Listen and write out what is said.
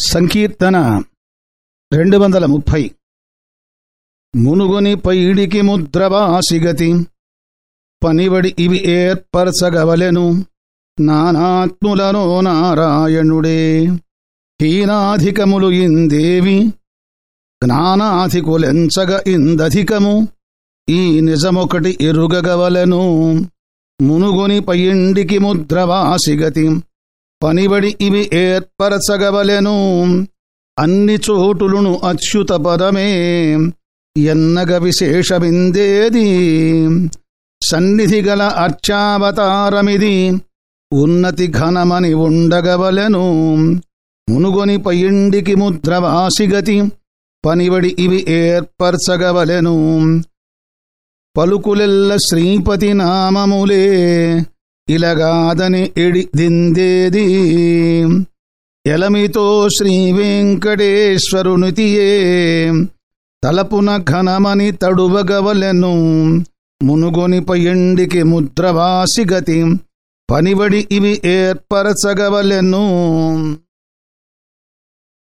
సంకీర్తన రెండు వందల ముప్పై. మునుగుని పైడికి ముద్రవాసిగతి పనివడి ఇవి ఏర్పరచగవలెను నానాత్ములనో నారాయణుడే. హీనాధికములు ఇందేవి జ్ఞానాధికులెంచగ ఇందధికము ఈ నిజమొకటి ఎరుగగవలెను. మునుగుని పైండికి ముద్రవాసిగతి పనిబడి ఇవి ఏర్పరచగవలెను. అన్ని చోటులును అచ్యుత పదమే. ఎన్నగ విశేషమిందేది? సన్నిధిగల అర్చావతారమిది. ఉన్నతి ఘనమని ఉండగవలెను. మునుగొని పయిండికి ముద్రవాసిగతి. పనివడి ఇవి ఏర్పరచగవలెను. పలుకులెల్ల శ్రీపతి నామములే. ఇలగాదని ఎడిదిందేది ఎలమితో శ్రీవెంకటేశ్వరునితియే తలపున ఘనమని తడువగవలెను. మునుగొని పయండికి ముద్రవాసి గతి పనిబడి ఇవి ఏర్పరచగవలెను.